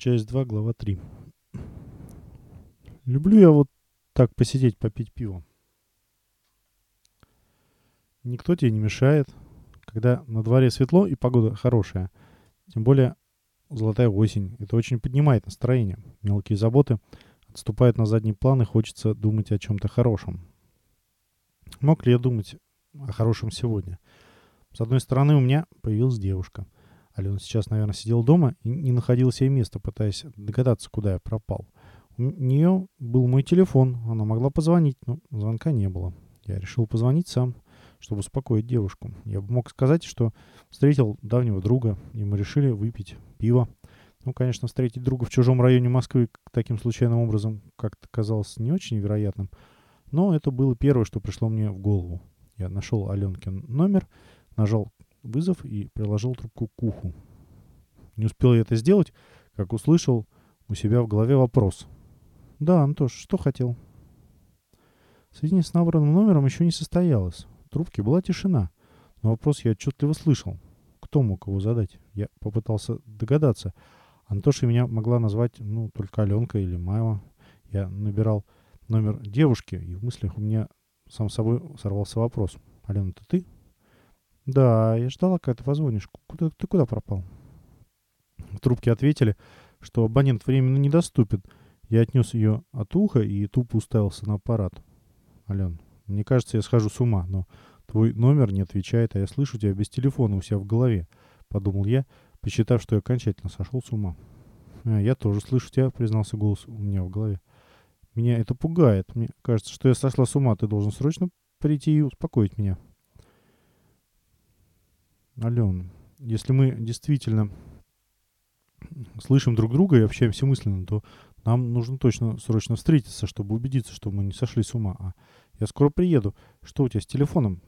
Часть 2, глава 3. Люблю я вот так посидеть, попить пиво. Никто тебе не мешает, когда на дворе светло и погода хорошая. Тем более золотая осень. Это очень поднимает настроение. Мелкие заботы отступают на задний план и хочется думать о чем-то хорошем. Мог ли я думать о хорошем сегодня? С одной стороны, у меня появилась девушка – Алена сейчас, наверное, сидела дома и не находила себе места, пытаясь догадаться, куда я пропал. У нее был мой телефон, она могла позвонить, но звонка не было. Я решил позвонить сам, чтобы успокоить девушку. Я мог сказать, что встретил давнего друга, и мы решили выпить пиво. Ну, конечно, встретить друга в чужом районе Москвы таким случайным образом как-то казалось не очень вероятным, но это было первое, что пришло мне в голову. Я нашел Аленкин номер, нажал вызов и приложил трубку к уху. Не успел я это сделать, как услышал у себя в голове вопрос. «Да, Антош, что хотел?» Соединение с набранным номером еще не состоялось. В трубке была тишина, но вопрос я отчетливо слышал. Кто мог его задать? Я попытался догадаться. Антоша меня могла назвать, ну, только Аленка или Майва. Я набирал номер девушки, и в мыслях у меня сам собой сорвался вопрос. «Алена, это ты?» Да, я ждала, когда ты позвонишь. Куда, ты куда пропал? В трубке ответили, что абонент временно недоступен. Я отнес ее от уха и тупо уставился на аппарат. Ален, мне кажется, я схожу с ума, но твой номер не отвечает, а я слышу тебя без телефона у себя в голове, подумал я, посчитав, что я окончательно сошел с ума. А, я тоже слышу тебя, признался голос у меня в голове. Меня это пугает. Мне кажется, что я сошла с ума. Ты должен срочно прийти и успокоить меня. Ален, если мы действительно слышим друг друга и общаемся мысленно, то нам нужно точно срочно встретиться, чтобы убедиться, что мы не сошли с ума. А я скоро приеду. Что у тебя с телефоном?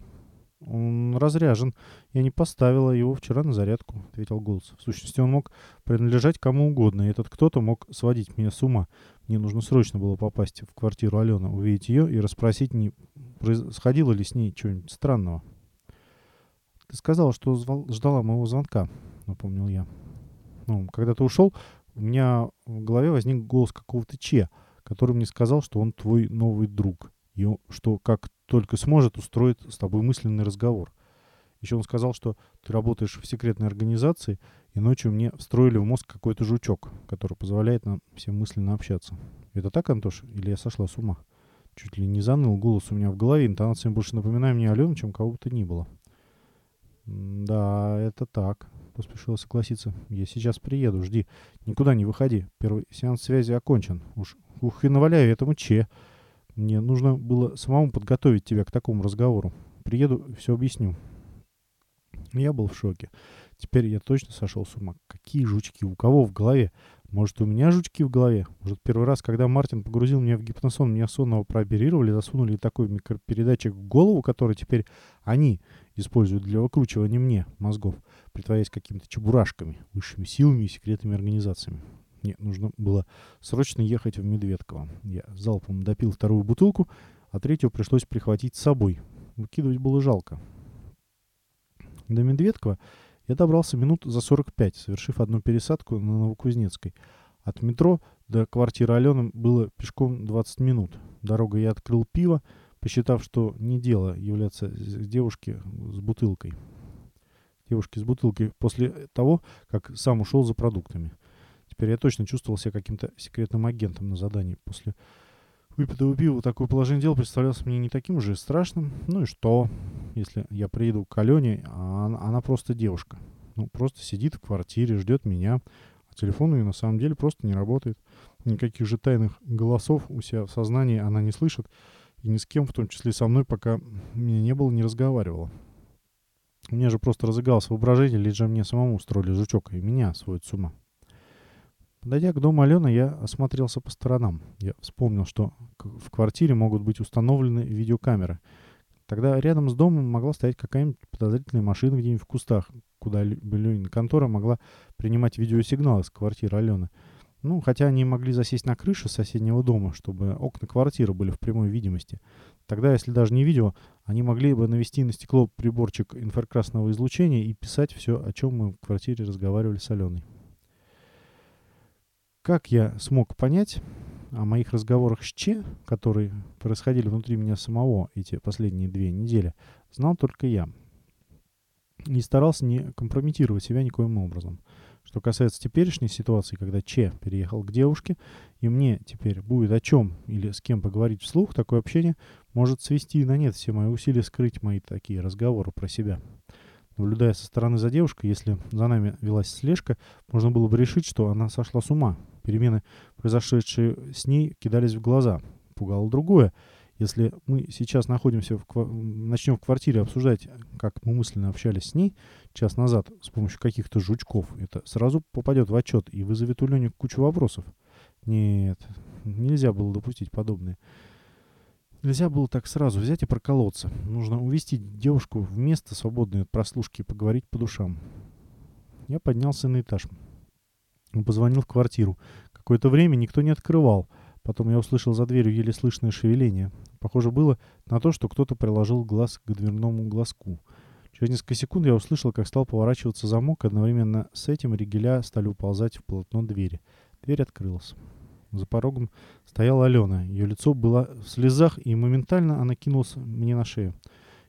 Он разряжен. Я не поставила его вчера на зарядку, ответил голос. В сущности, он мог принадлежать кому угодно, и этот кто-то мог сводить меня с ума. Мне нужно срочно было попасть в квартиру Алены, увидеть ее и расспросить, не происходило ли с ней чего-нибудь странного. Ты сказала, что звал, ждала моего звонка, напомнил я. Ну, когда ты ушел, у меня в голове возник голос какого-то Че, который мне сказал, что он твой новый друг. И что как только сможет, устроит с тобой мысленный разговор. Еще он сказал, что ты работаешь в секретной организации, и ночью мне встроили в мозг какой-то жучок, который позволяет нам всем мысленно общаться. Это так, Антош? Или я сошла с ума? Чуть ли не заныл голос у меня в голове, интонация больше напоминает мне Алену, чем кого бы то ни было. «Да, это так», — поспешил согласиться. «Я сейчас приеду, жди. Никуда не выходи. Первый сеанс связи окончен. Уж ух и наваляю этому Че. Мне нужно было самому подготовить тебя к такому разговору. Приеду, все объясню». Я был в шоке. Теперь я точно сошел с ума. Какие жучки? У кого в голове? Может, у меня жучки в голове? Может, первый раз, когда Мартин погрузил меня в гипносон, меня сонного прооперировали, засунули такой микропередатчик в голову, который теперь они используют для выкручивания мне мозгов, притворяясь какими-то чебурашками, высшими силами и секретными организациями. Мне нужно было срочно ехать в Медведково. Я залпом допил вторую бутылку, а третью пришлось прихватить с собой. Выкидывать было жалко. До Медведкова я добрался минут за 45, совершив одну пересадку на Новокузнецкой. От метро до квартиры Алены было пешком 20 минут. Дорогой я открыл пиво, посчитав, что не дело являться к девушке с бутылкой. Девушке с бутылкой после того, как сам ушел за продуктами. Теперь я точно чувствовал себя каким-то секретным агентом на задании. После выпитого пива такое положение дел представлялось мне не таким уже страшным. Ну и что, если я приеду к Алене, а она, она просто девушка. Ну, просто сидит в квартире, ждет меня. А телефон у нее на самом деле просто не работает. Никаких же тайных голосов у себя в сознании она не слышит. И ни с кем, в том числе со мной, пока меня не было, не разговаривала. У меня же просто разыгалось воображение, лишь же мне самому устроили жучок, и меня сводит с ума. Подойдя к дому Алены, я осмотрелся по сторонам. Я вспомнил, что в квартире могут быть установлены видеокамеры. Тогда рядом с домом могла стоять какая-нибудь подозрительная машина где-нибудь в кустах, куда Ленина контора могла принимать видеосигнал из квартиры Алены. Ну, хотя они могли засесть на крыше соседнего дома, чтобы окна квартиры были в прямой видимости. Тогда, если даже не видео, они могли бы навести на стекло приборчик инфракрасного излучения и писать все, о чем мы в квартире разговаривали с Аленой. Как я смог понять о моих разговорах с Че, которые происходили внутри меня самого эти последние две недели, знал только я. Не старался не компрометировать себя никоим образом. Что касается теперешней ситуации, когда Че переехал к девушке, и мне теперь будет о чем или с кем поговорить вслух, такое общение может свести на нет все мои усилия скрыть мои такие разговоры про себя. Наблюдая со стороны за девушкой, если за нами велась слежка, можно было бы решить, что она сошла с ума. Перемены, произошедшие с ней, кидались в глаза. Пугало другое. Если мы сейчас находимся в начнем в квартире обсуждать, как мы мысленно общались с ней час назад с помощью каких-то жучков, это сразу попадет в отчет и вызовет у Лени кучу вопросов. Нет, нельзя было допустить подобное. Нельзя было так сразу взять и проколоться. Нужно увести девушку в место, свободное от прослушки, и поговорить по душам. Я поднялся на этаж. Позвонил в квартиру. Какое-то время никто не открывал. Потом я услышал за дверью еле слышное шевеление. Похоже было на то, что кто-то приложил глаз к дверному глазку. Через несколько секунд я услышал, как стал поворачиваться замок, одновременно с этим ригеля стали уползать в полотно двери. Дверь открылась. За порогом стояла Алена. Ее лицо было в слезах, и моментально она кинулась мне на шею.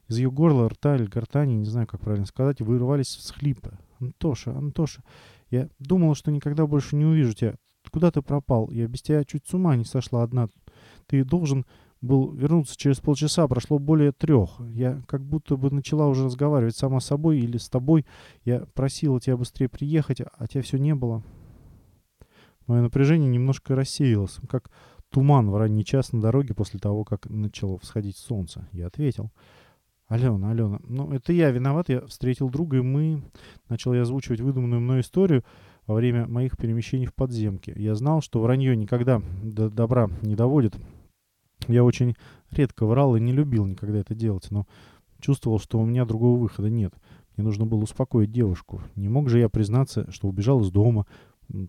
Из ее горла, рта или гортани, не знаю, как правильно сказать, вырывались всхлипы. «Антоша, Антоша, я думала, что никогда больше не увижу тебя. Куда ты пропал? Я без тебя чуть с ума не сошла одна. Ты должен был вернуться через полчаса, прошло более трех. Я как будто бы начала уже разговаривать сама с собой или с тобой. Я просила тебя быстрее приехать, а тебя все не было». Мое напряжение немножко рассеялось, как туман в ранний час на дороге после того, как начало всходить солнце. Я ответил. Алена, Алена, ну это я виноват, я встретил друга, и мы... Начал я озвучивать выдуманную мной историю во время моих перемещений в подземке. Я знал, что вранье никогда до добра не доводит. Я очень редко врал и не любил никогда это делать, но чувствовал, что у меня другого выхода нет. Мне нужно было успокоить девушку. Не мог же я признаться, что убежал из дома,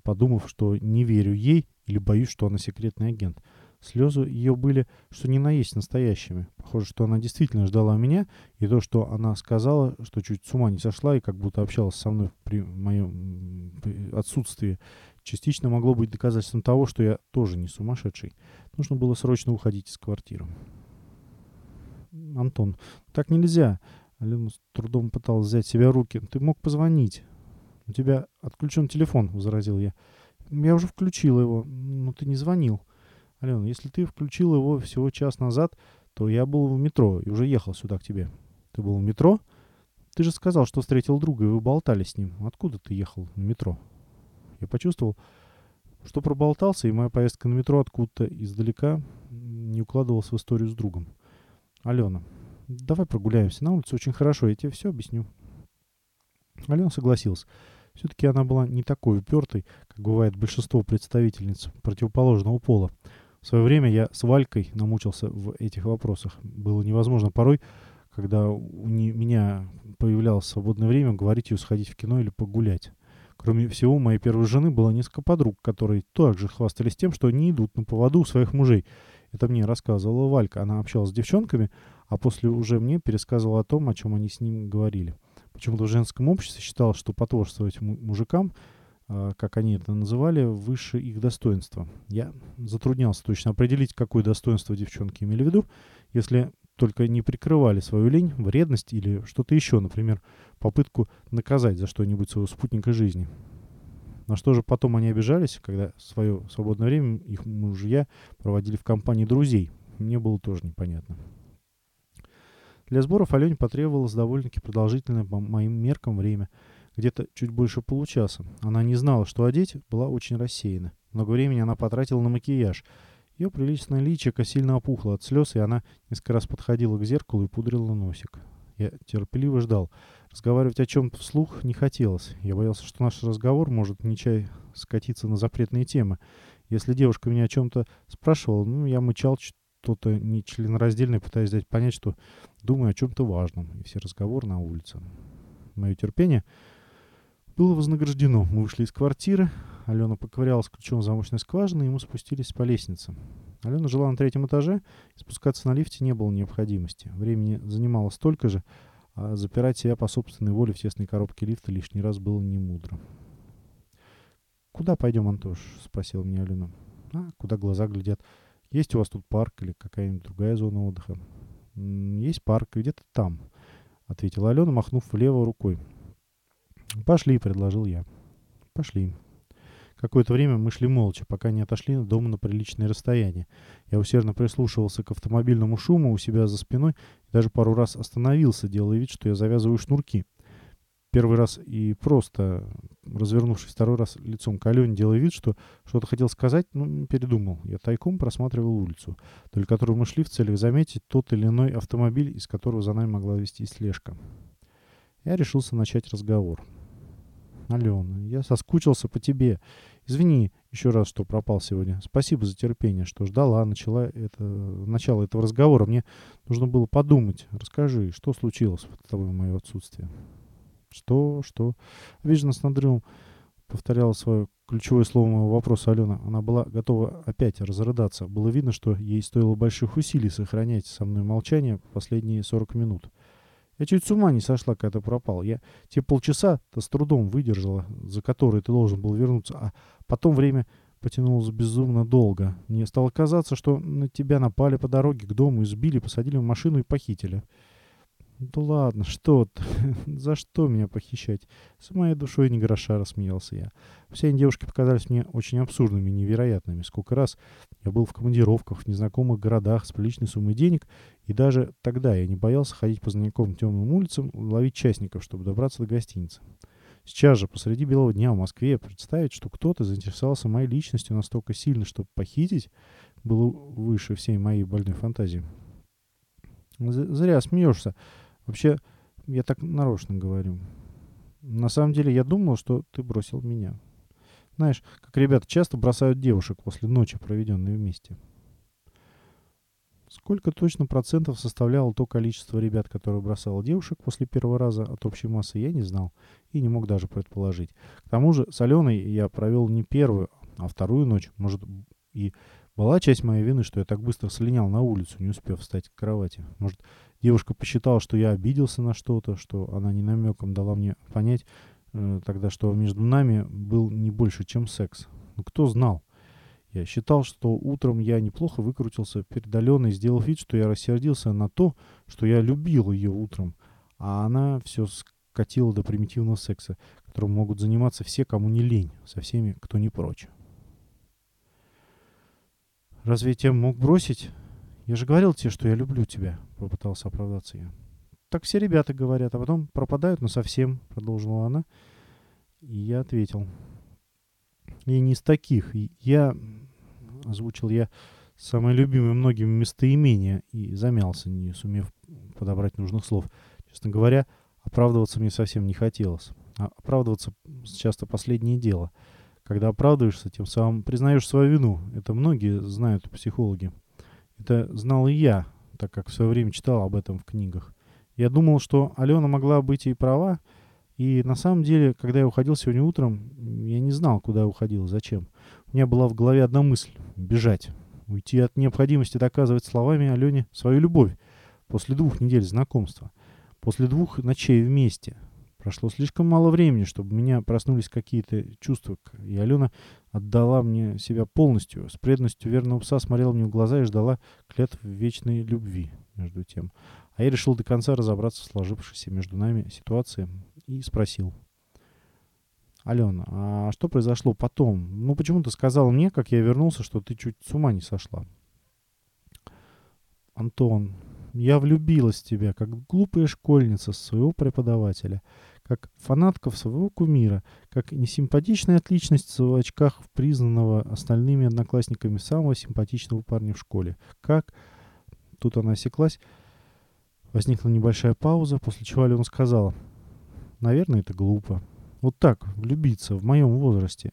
подумав, что не верю ей или боюсь, что она секретный агент. Слезы ее были, что не наесть настоящими. Похоже, что она действительно ждала меня, и то, что она сказала, что чуть с ума не сошла и как будто общалась со мной при моем отсутствии, частично могло быть доказательством того, что я тоже не сумасшедший. Нужно было срочно уходить из квартиры. Антон, так нельзя. Алена с трудом пыталась взять себя руки. Ты мог позвонить. «У тебя отключен телефон», — возразил я. «Я уже включил его, но ты не звонил». «Алена, если ты включил его всего час назад, то я был в метро и уже ехал сюда к тебе». «Ты был в метро? Ты же сказал, что встретил друга, и вы болтали с ним. Откуда ты ехал в метро?» Я почувствовал, что проболтался, и моя поездка на метро откуда-то издалека не укладывалась в историю с другом. «Алена, давай прогуляемся на улице, очень хорошо, я тебе все объясню». Алена согласилась. Все-таки она была не такой упертой, как бывает большинство представительниц противоположного пола. В свое время я с Валькой намучился в этих вопросах. Было невозможно порой, когда у меня появлялось свободное время, говорить ее сходить в кино или погулять. Кроме всего, у моей первой жены было несколько подруг, которые также хвастались тем, что они идут на поводу у своих мужей. Это мне рассказывала Валька. Она общалась с девчонками, а после уже мне пересказывала о том, о чем они с ним говорили. Почему-то в женском обществе считалось, что потворствовать мужикам, как они это называли, выше их достоинства. Я затруднялся точно определить, какое достоинство девчонки имели в виду, если только не прикрывали свою лень, вредность или что-то еще, например, попытку наказать за что-нибудь своего спутника жизни. На что же потом они обижались, когда свое свободное время их мужья проводили в компании друзей. Мне было тоже непонятно. Для сборов Алене потребовалось довольно-таки продолжительное по моим меркам время, где-то чуть больше получаса. Она не знала, что одеть, была очень рассеяна. Много времени она потратила на макияж. Ее приличное личико сильно опухло от слез, и она несколько раз подходила к зеркалу и пудрила носик. Я терпеливо ждал. Разговаривать о чем-то вслух не хотелось. Я боялся, что наш разговор может нечай скатиться на запретные темы. Если девушка меня о чем-то спрашивала, ну, я мычал что-то нечленораздельное, пытаясь дать понять, что думаю о чем-то важном, и все разговоры на улице. Мое терпение было вознаграждено. Мы вышли из квартиры, Алена поковырялась ключом замочной скважины, и мы спустились по лестнице. Алена жила на третьем этаже, и спускаться на лифте не было необходимости. Времени занимало столько же, а запирать себя по собственной воле в тесной коробке лифта лишний раз было не мудро. куда пойдем, Антош?» — спросила меня Алена. «А, куда глаза глядят. Есть у вас тут парк или какая-нибудь другая зона отдыха?» «Есть парк, где-то там», — ответила Алена, махнув влево рукой. «Пошли», — предложил я. «Пошли». Какое-то время мы шли молча, пока не отошли от дома на приличное расстояние. Я усердно прислушивался к автомобильному шуму у себя за спиной и даже пару раз остановился, делая вид, что я завязываю шнурки. Первый раз и просто, развернувшись второй раз лицом к Алене, делая вид, что что-то хотел сказать, ну, передумал. Я тайком просматривал улицу, вдоль которой мы шли в целях заметить тот или иной автомобиль, из которого за нами могла вести слежка. Я решился начать разговор. Алена, я соскучился по тебе. Извини еще раз, что пропал сегодня. Спасибо за терпение, что ждала, начала это, начало этого разговора. Мне нужно было подумать. Расскажи, что случилось в тобой мое отсутствие? Что, что? Обиженно с надрывом повторяла свое ключевое слово моего вопроса Алена. Она была готова опять разрыдаться. Было видно, что ей стоило больших усилий сохранять со мной молчание последние 40 минут. Я чуть с ума не сошла, когда ты пропал. Я те полчаса-то с трудом выдержала, за которые ты должен был вернуться, а потом время потянулось безумно долго. Мне стало казаться, что на тебя напали по дороге к дому, избили, посадили в машину и похитили. Да ладно, что ты? За что меня похищать? С моей душой ни гроша рассмеялся я. Все они девушки показались мне очень абсурдными, невероятными. Сколько раз я был в командировках в незнакомых городах с приличной суммой денег, и даже тогда я не боялся ходить по знакомым темным улицам, ловить частников, чтобы добраться до гостиницы. Сейчас же, посреди белого дня в Москве, представить, что кто-то заинтересовался моей личностью настолько сильно, чтобы похитить, было выше всей моей больной фантазии. Зря смеешься. Вообще, я так нарочно говорю. На самом деле, я думал, что ты бросил меня. Знаешь, как ребята часто бросают девушек после ночи, проведенной вместе. Сколько точно процентов составляло то количество ребят, которое бросало девушек после первого раза от общей массы, я не знал и не мог даже предположить. К тому же с Аленой я провел не первую, а вторую ночь. Может, и была часть моей вины, что я так быстро слинял на улицу, не успев встать к кровати. Может, Девушка посчитала, что я обиделся на что-то, что она не намеком дала мне понять э, тогда, что между нами был не больше, чем секс. Ну, кто знал? Я считал, что утром я неплохо выкрутился перед Аленой, сделав вид, что я рассердился на то, что я любил ее утром, а она все скатила до примитивного секса, которым могут заниматься все, кому не лень, со всеми, кто не прочь. Разве я тебя мог бросить? «Я же говорил тебе, что я люблю тебя», — попытался оправдаться я. «Так все ребята говорят, а потом пропадают насовсем», — продолжила она. И я ответил. «Я не из таких. Я...» — озвучил я самое любимое многими местоимение и замялся, не сумев подобрать нужных слов. Честно говоря, оправдываться мне совсем не хотелось. А оправдываться часто последнее дело. Когда оправдываешься, тем самым признаешь свою вину. Это многие знают психологи. Это знал и я, так как в свое время читал об этом в книгах. Я думал, что Алена могла быть и права, и на самом деле, когда я уходил сегодня утром, я не знал, куда я уходил, зачем. У меня была в голове одна мысль — бежать. Уйти от необходимости доказывать словами Алене свою любовь после двух недель знакомства, после двух ночей вместе, Прошло слишком мало времени, чтобы у меня проснулись какие-то чувства, и Алена отдала мне себя полностью. С преданностью верного пса смотрела мне в глаза и ждала клятв вечной любви между тем. А я решил до конца разобраться в сложившейся между нами ситуации и спросил. Алена, а что произошло потом? Ну, почему ты сказала мне, как я вернулся, что ты чуть с ума не сошла? Антон, я влюбилась в тебя, как глупая школьница своего преподавателя как фанатка своего кумира, как несимпатичная отличность в очках признанного остальными одноклассниками самого симпатичного парня в школе. Как... Тут она осеклась. Возникла небольшая пауза, после чего Алена сказала. Наверное, это глупо. Вот так, влюбиться в моем возрасте.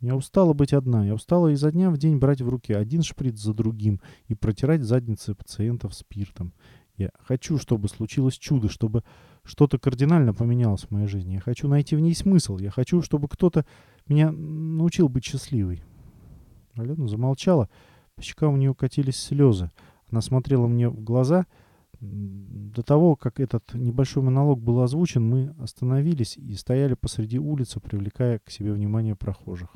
Я устала быть одна. Я устала изо дня в день брать в руки один шприц за другим и протирать задницы пациентов спиртом. Я хочу, чтобы случилось чудо, чтобы что-то кардинально поменялось в моей жизни. Я хочу найти в ней смысл. Я хочу, чтобы кто-то меня научил быть счастливой. Алена замолчала. По щекам у нее катились слезы. Она смотрела мне в глаза. До того, как этот небольшой монолог был озвучен, мы остановились и стояли посреди улицы, привлекая к себе внимание прохожих.